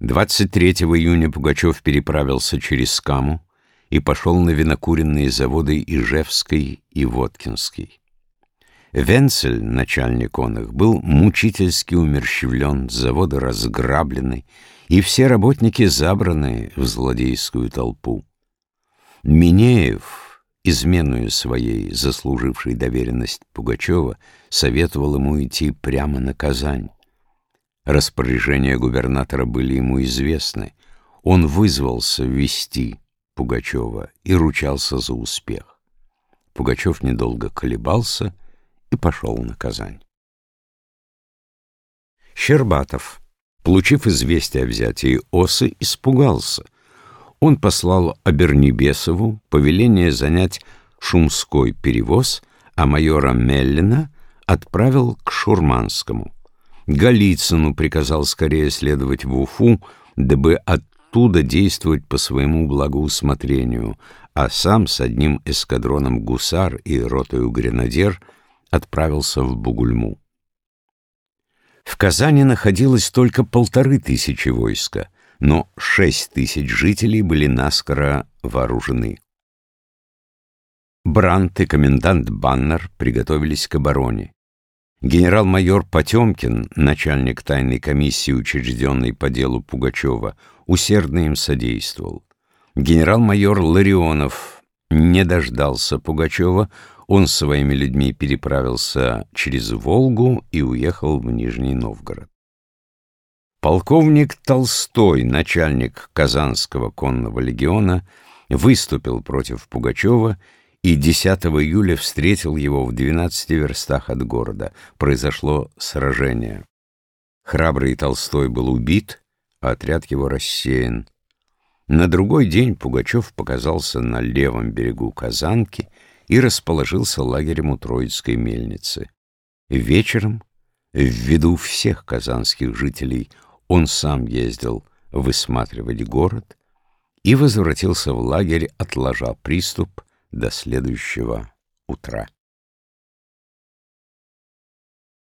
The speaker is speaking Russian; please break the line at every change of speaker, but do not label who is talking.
23 июня Пугачев переправился через Каму и пошел на винокуренные заводы Ижевской и Воткинский. Венцель, начальник он их, был мучительски умерщвлен, заводы разграблены, и все работники забраны в злодейскую толпу. Минеев, изменную своей, заслуживший доверенность Пугачева, советовал ему идти прямо на Казань. Распоряжения губернатора были ему известны. Он вызвался ввести Пугачева и ручался за успех. Пугачев недолго колебался и пошел на Казань. Щербатов, получив известие о взятии Осы, испугался. Он послал Абернибесову повеление занять Шумской перевоз, а майора Меллина отправил к Шурманскому. Голицыну приказал скорее следовать в Уфу, дабы оттуда действовать по своему благоусмотрению, а сам с одним эскадроном гусар и ротою гренадер отправился в Бугульму. В Казани находилось только полторы тысячи войска, но шесть тысяч жителей были наскоро вооружены. Брант и комендант Баннер приготовились к обороне. Генерал-майор Потемкин, начальник тайной комиссии, учрежденной по делу Пугачева, усердно им содействовал. Генерал-майор Ларионов не дождался Пугачева, он своими людьми переправился через Волгу и уехал в Нижний Новгород. Полковник Толстой, начальник Казанского конного легиона, выступил против Пугачева и 10 июля встретил его в 12 верстах от города. Произошло сражение. Храбрый Толстой был убит, а отряд его рассеян. На другой день Пугачев показался на левом берегу Казанки и расположился лагерем у Троицкой мельницы. Вечером, в виду всех казанских жителей, он сам ездил высматривать город и возвратился в лагерь, отложа приступ до следующего утра.